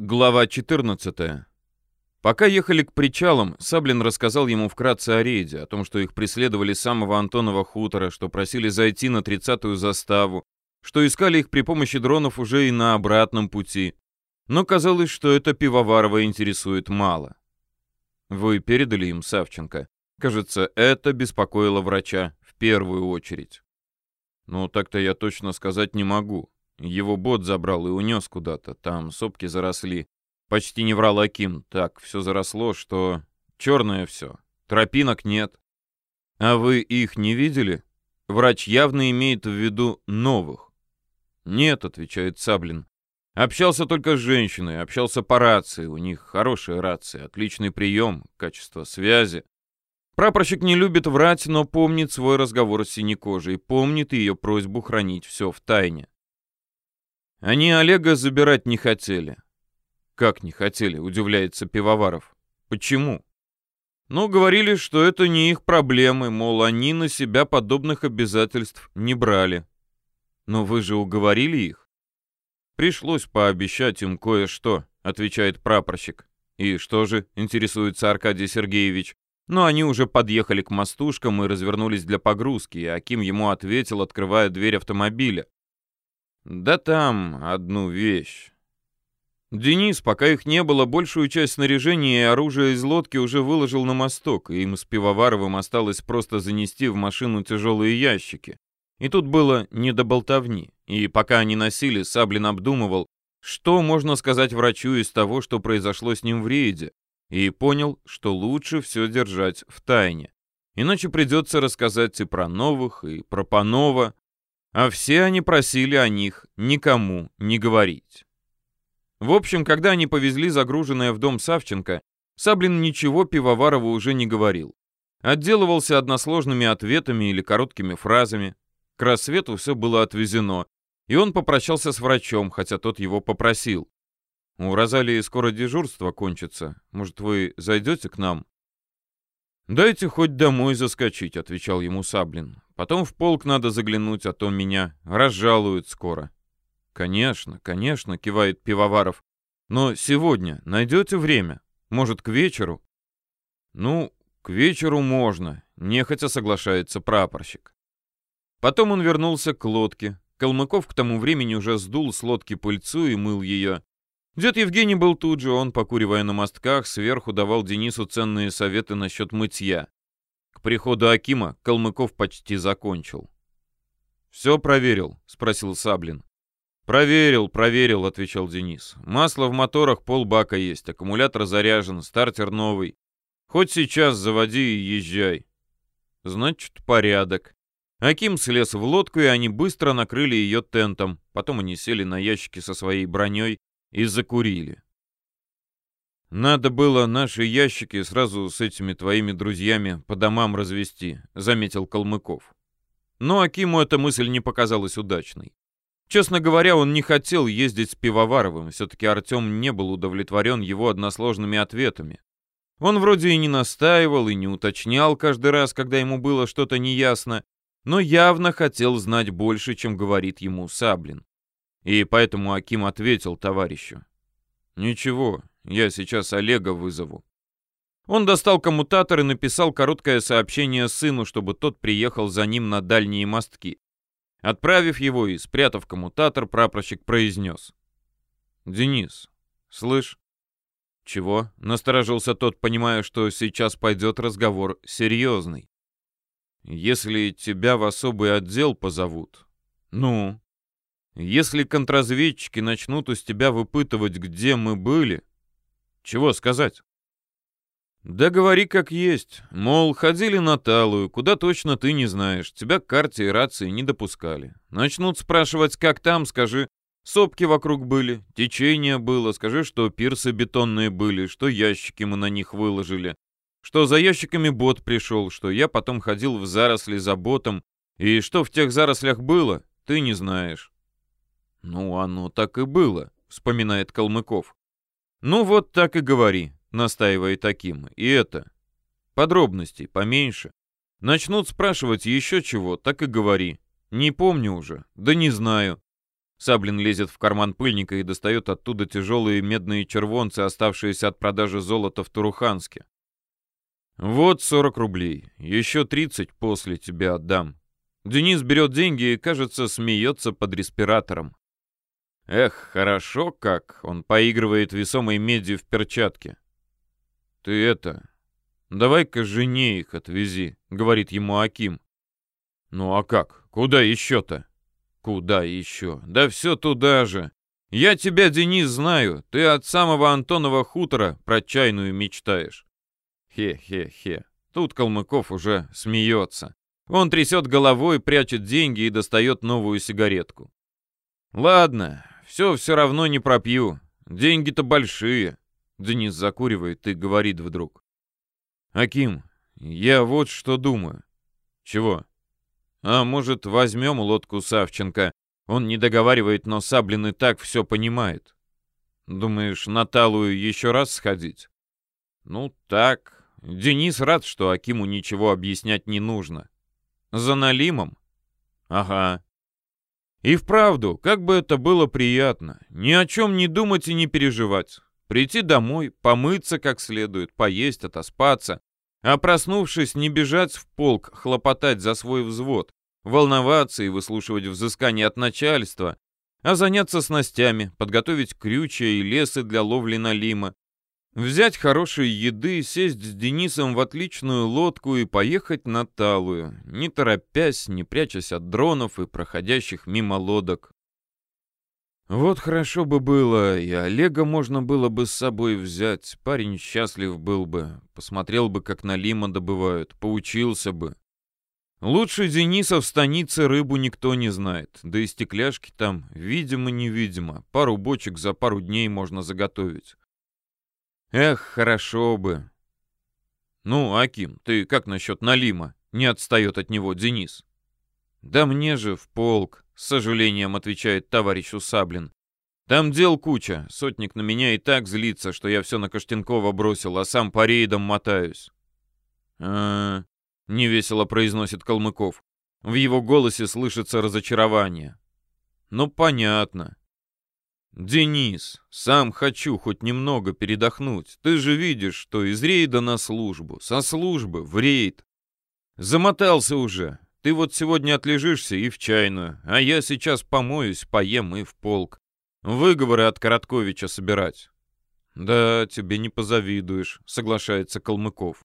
Глава 14. Пока ехали к причалам, Саблин рассказал ему вкратце о рейде, о том, что их преследовали с самого Антонова хутора, что просили зайти на тридцатую заставу, что искали их при помощи дронов уже и на обратном пути. Но казалось, что это Пивоварова интересует мало. Вы передали им Савченко. Кажется, это беспокоило врача в первую очередь. Ну, так-то я точно сказать не могу. Его бот забрал и унес куда-то. Там сопки заросли. Почти не врал Аким. Так, все заросло, что... Черное все. Тропинок нет. А вы их не видели? Врач явно имеет в виду новых. Нет, отвечает Саблин. Общался только с женщиной, общался по рации. У них хорошая рация, отличный прием, качество связи. Прапорщик не любит врать, но помнит свой разговор с синекожей, помнит ее просьбу хранить все в тайне. Они Олега забирать не хотели. Как не хотели, удивляется Пивоваров. Почему? Ну, говорили, что это не их проблемы, мол, они на себя подобных обязательств не брали. Но вы же уговорили их? Пришлось пообещать им кое-что, отвечает прапорщик. И что же, интересуется Аркадий Сергеевич. Но они уже подъехали к мостушкам и развернулись для погрузки, и Аким ему ответил, открывая дверь автомобиля. Да там одну вещь. Денис, пока их не было, большую часть снаряжения и оружия из лодки уже выложил на мосток, и им с Пивоваровым осталось просто занести в машину тяжелые ящики. И тут было не до болтовни. И пока они носили, Саблин обдумывал, что можно сказать врачу из того, что произошло с ним в рейде, и понял, что лучше все держать в тайне. Иначе придется рассказать и про новых, и про Панова, а все они просили о них никому не говорить. В общем, когда они повезли загруженное в дом Савченко, Саблин ничего Пивоварову уже не говорил. Отделывался односложными ответами или короткими фразами. К рассвету все было отвезено, и он попрощался с врачом, хотя тот его попросил. «У Розалии скоро дежурство кончится. Может, вы зайдете к нам?» «Дайте хоть домой заскочить», — отвечал ему Саблин. Потом в полк надо заглянуть, а то меня разжалуют скоро. Конечно, конечно, кивает Пивоваров. Но сегодня найдете время? Может, к вечеру? Ну, к вечеру можно, нехотя соглашается прапорщик. Потом он вернулся к лодке. Калмыков к тому времени уже сдул с лодки пыльцу и мыл ее. Дед Евгений был тут же, он, покуривая на мостках, сверху давал Денису ценные советы насчет мытья. К приходу Акима Калмыков почти закончил. «Все проверил?» — спросил Саблин. «Проверил, проверил», — отвечал Денис. «Масло в моторах полбака есть, аккумулятор заряжен, стартер новый. Хоть сейчас заводи и езжай». «Значит, порядок». Аким слез в лодку, и они быстро накрыли ее тентом. Потом они сели на ящики со своей броней и закурили. «Надо было наши ящики сразу с этими твоими друзьями по домам развести», — заметил Калмыков. Но Акиму эта мысль не показалась удачной. Честно говоря, он не хотел ездить с Пивоваровым, все-таки Артем не был удовлетворен его односложными ответами. Он вроде и не настаивал, и не уточнял каждый раз, когда ему было что-то неясно, но явно хотел знать больше, чем говорит ему Саблин. И поэтому Аким ответил товарищу. «Ничего, я сейчас Олега вызову». Он достал коммутатор и написал короткое сообщение сыну, чтобы тот приехал за ним на дальние мостки. Отправив его и спрятав коммутатор, прапорщик произнес. «Денис, слышь?» «Чего?» — насторожился тот, понимая, что сейчас пойдет разговор серьезный. «Если тебя в особый отдел позовут...» «Ну?» «Если контрразведчики начнут из тебя выпытывать, где мы были...» Чего сказать? Да говори как есть. Мол, ходили на Талую, куда точно ты не знаешь. Тебя к карте и рации не допускали. Начнут спрашивать, как там, скажи. Сопки вокруг были, течение было, скажи, что пирсы бетонные были, что ящики мы на них выложили, что за ящиками бот пришел, что я потом ходил в заросли за ботом, и что в тех зарослях было, ты не знаешь. Ну, оно так и было, вспоминает Калмыков. «Ну вот так и говори», — настаивает таким. «И это. Подробностей поменьше. Начнут спрашивать еще чего, так и говори. Не помню уже, да не знаю. Саблин лезет в карман пыльника и достает оттуда тяжелые медные червонцы, оставшиеся от продажи золота в Туруханске. «Вот 40 рублей. Еще 30 после тебя отдам». Денис берет деньги и, кажется, смеется под респиратором. Эх, хорошо как, он поигрывает весомой медью в перчатке. «Ты это... Давай-ка жене их отвези», — говорит ему Аким. «Ну а как? Куда еще-то?» «Куда еще? Да все туда же. Я тебя, Денис, знаю. Ты от самого Антонова хутора про чайную мечтаешь». Хе-хе-хе. Тут Калмыков уже смеется. Он трясет головой, прячет деньги и достает новую сигаретку. «Ладно, все все равно не пропью. Деньги-то большие». Денис закуривает и говорит вдруг. «Аким, я вот что думаю». «Чего?» «А может, возьмем лодку Савченко? Он не договаривает, но Саблин и так все понимает. Думаешь, на Талую еще раз сходить?» «Ну, так. Денис рад, что Акиму ничего объяснять не нужно. За Налимом? Ага. И вправду, как бы это было приятно. Ни о чем не думать и не переживать. Прийти домой, помыться как следует, поесть, отоспаться. А проснувшись, не бежать в полк, хлопотать за свой взвод, волноваться и выслушивать взыскания от начальства, а заняться снастями, подготовить крючья и лесы для ловли налима, Взять хорошей еды, сесть с Денисом в отличную лодку и поехать на Талую, не торопясь, не прячась от дронов и проходящих мимо лодок. Вот хорошо бы было, и Олега можно было бы с собой взять. Парень счастлив был бы, посмотрел бы, как на Лима добывают, поучился бы. Лучше Дениса в станице рыбу никто не знает, да и стекляшки там, видимо-невидимо, пару бочек за пару дней можно заготовить. Эх, хорошо бы. Ну, Аким, ты как насчет Налима? Не отстает от него Денис. Да мне же в полк, с сожалением отвечает товарищу Саблин. Там дел куча, сотник на меня и так злится, что я все на Каштенкова бросил, а сам по рейдам мотаюсь. а, -а невесело произносит Калмыков. В его голосе слышится разочарование. Ну, понятно. «Денис, сам хочу хоть немного передохнуть. Ты же видишь, что из рейда на службу, со службы в рейд. Замотался уже. Ты вот сегодня отлежишься и в чайную, а я сейчас помоюсь, поем и в полк. Выговоры от Коротковича собирать». «Да, тебе не позавидуешь», — соглашается Калмыков.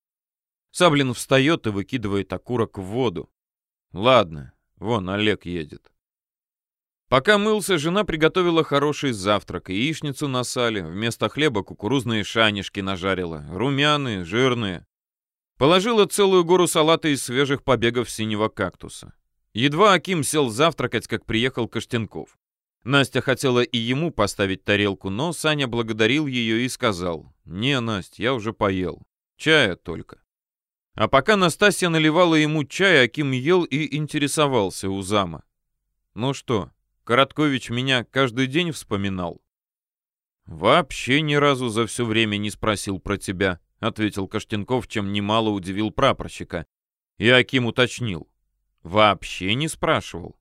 Саблин встает и выкидывает окурок в воду. «Ладно, вон Олег едет». Пока мылся, жена приготовила хороший завтрак, яичницу на сале, вместо хлеба кукурузные шанишки нажарила, румяные, жирные. Положила целую гору салата из свежих побегов синего кактуса. Едва Аким сел завтракать, как приехал Каштенков. Настя хотела и ему поставить тарелку, но Саня благодарил ее и сказал, «Не, Настя, я уже поел. Чая только». А пока Настасья наливала ему чай, Аким ел и интересовался у зама. «Ну что, Короткович меня каждый день вспоминал. «Вообще ни разу за все время не спросил про тебя», — ответил Каштенков, чем немало удивил прапорщика. И Аким уточнил. «Вообще не спрашивал?»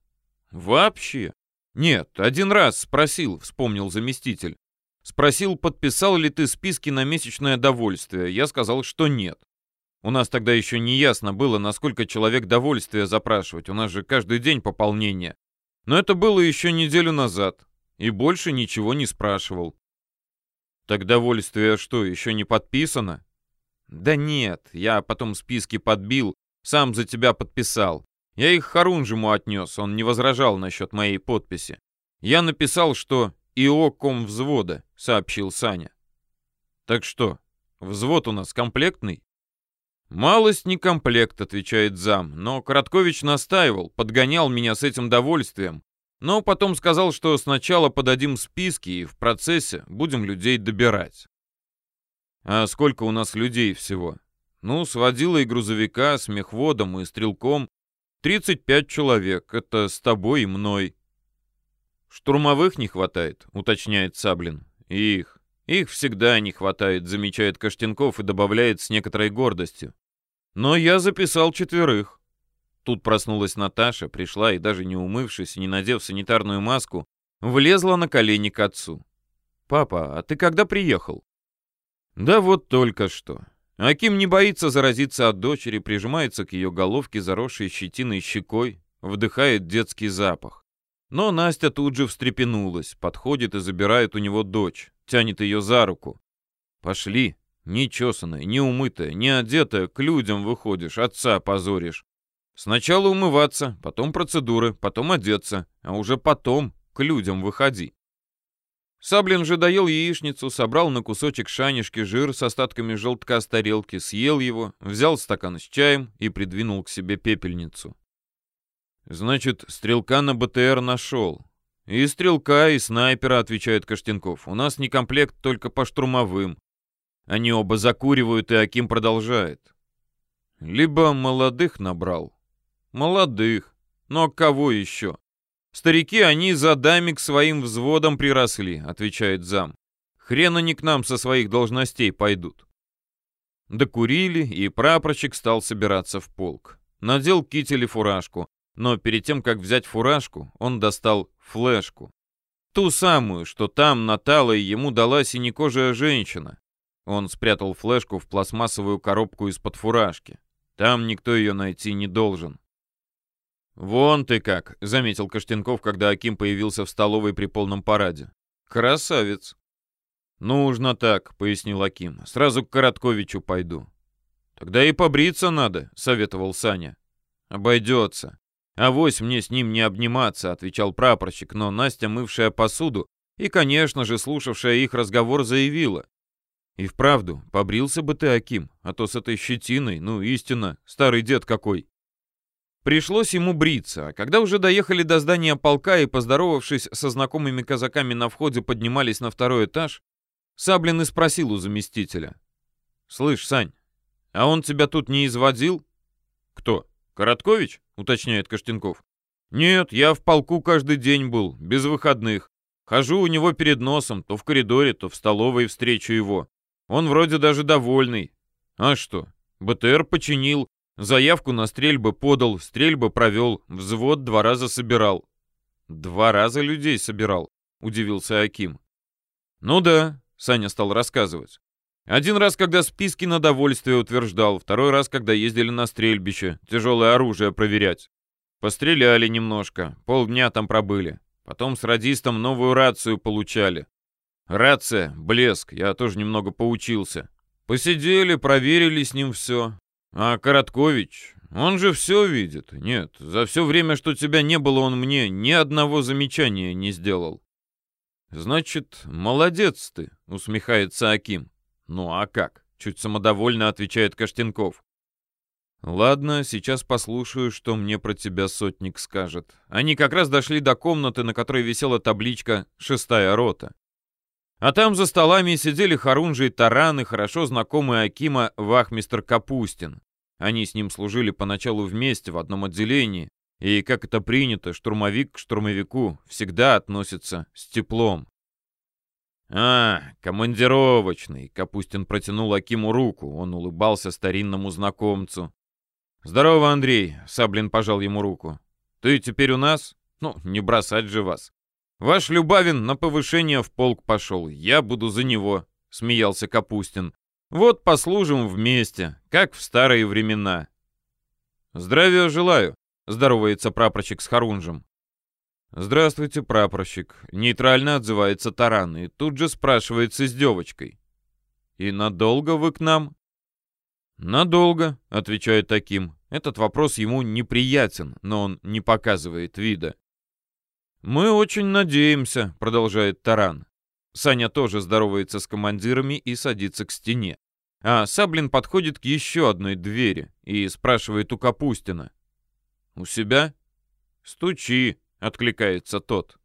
«Вообще?» «Нет, один раз спросил», — вспомнил заместитель. «Спросил, подписал ли ты списки на месячное довольствие. Я сказал, что нет. У нас тогда еще не ясно было, насколько человек довольствия запрашивать. У нас же каждый день пополнение. Но это было еще неделю назад, и больше ничего не спрашивал. Так довольствие что, еще не подписано? Да нет, я потом списки подбил, сам за тебя подписал. Я их Харунжему отнес, он не возражал насчет моей подписи. Я написал, что ИО ком взвода, сообщил Саня. Так что, взвод у нас комплектный? «Малость не комплект», — отвечает зам, но Короткович настаивал, подгонял меня с этим довольствием, но потом сказал, что сначала подадим списки и в процессе будем людей добирать. А сколько у нас людей всего? Ну, с водилой грузовика, с мехводом и стрелком 35 человек, это с тобой и мной. Штурмовых не хватает, уточняет Саблин. Их. Их всегда не хватает, замечает Каштенков и добавляет с некоторой гордостью. Но я записал четверых. Тут проснулась Наташа, пришла и даже не умывшись не надев санитарную маску, влезла на колени к отцу. «Папа, а ты когда приехал?» «Да вот только что. Аким не боится заразиться от дочери, прижимается к ее головке, заросшей щетиной щекой, вдыхает детский запах. Но Настя тут же встрепенулась, подходит и забирает у него дочь, тянет ее за руку. «Пошли, не чесанная, не умытая, не одетая, к людям выходишь, отца позоришь. Сначала умываться, потом процедуры, потом одеться, а уже потом к людям выходи». Саблин же доел яичницу, собрал на кусочек шанишки жир с остатками желтка с тарелки, съел его, взял стакан с чаем и придвинул к себе пепельницу. «Значит, стрелка на БТР нашел. И стрелка, и снайпера», — отвечает Каштенков. «У нас не комплект только по штурмовым. Они оба закуривают, и Аким продолжает. Либо молодых набрал. Молодых. Но кого еще? «Старики, они за дами к своим взводам приросли», — отвечает зам. «Хрен они к нам со своих должностей пойдут». Докурили, и прапорщик стал собираться в полк. Надел китель и фуражку, но перед тем, как взять фуражку, он достал флешку. Ту самую, что там на талой ему дала синекожая женщина. Он спрятал флешку в пластмассовую коробку из-под фуражки. Там никто ее найти не должен. «Вон ты как», — заметил Каштенков, когда Аким появился в столовой при полном параде. «Красавец». «Нужно так», — пояснил Аким. «Сразу к Коротковичу пойду». «Тогда и побриться надо», — советовал Саня. «Обойдется. Авось мне с ним не обниматься», — отвечал прапорщик, но Настя, мывшая посуду и, конечно же, слушавшая их разговор, заявила. «И вправду, побрился бы ты, Аким, а то с этой щетиной, ну, истинно, старый дед какой». Пришлось ему бриться, а когда уже доехали до здания полка и, поздоровавшись со знакомыми казаками на входе, поднимались на второй этаж, Саблин и спросил у заместителя. «Слышь, Сань, а он тебя тут не изводил?» «Кто? Короткович?» — уточняет Каштенков. «Нет, я в полку каждый день был, без выходных. Хожу у него перед носом, то в коридоре, то в столовой встречу его. Он вроде даже довольный. А что, БТР починил, Заявку на стрельбы подал, стрельбы провел, взвод два раза собирал. Два раза людей собирал, удивился Аким. Ну да, Саня стал рассказывать. Один раз, когда списки на довольствие утверждал, второй раз, когда ездили на стрельбище, тяжелое оружие проверять. Постреляли немножко, полдня там пробыли. Потом с радистом новую рацию получали. Рация, блеск, я тоже немного поучился. Посидели, проверили с ним все. А Короткович, он же все видит. Нет, за все время, что тебя не было, он мне ни одного замечания не сделал. Значит, молодец ты, усмехается Аким. Ну а как? Чуть самодовольно отвечает Каштенков. Ладно, сейчас послушаю, что мне про тебя сотник скажет. Они как раз дошли до комнаты, на которой висела табличка «Шестая рота». А там за столами сидели Харунжи и Таран и хорошо знакомый Акима вахмистр Капустин. Они с ним служили поначалу вместе в одном отделении, и, как это принято, штурмовик к штурмовику всегда относится с теплом. «А, командировочный!» — Капустин протянул Акиму руку. Он улыбался старинному знакомцу. «Здорово, Андрей!» — Саблин пожал ему руку. «Ты теперь у нас? Ну, не бросать же вас!» «Ваш Любавин на повышение в полк пошел. Я буду за него», — смеялся Капустин. «Вот послужим вместе, как в старые времена». «Здравия желаю», — здоровается прапорщик с Харунжем. «Здравствуйте, прапорщик», — нейтрально отзывается Таран и тут же спрашивается с девочкой. «И надолго вы к нам?» «Надолго», — отвечает таким. Этот вопрос ему неприятен, но он не показывает вида. «Мы очень надеемся», — продолжает Таран. Саня тоже здоровается с командирами и садится к стене. А Саблин подходит к еще одной двери и спрашивает у Капустина. «У себя?» «Стучи», — откликается тот.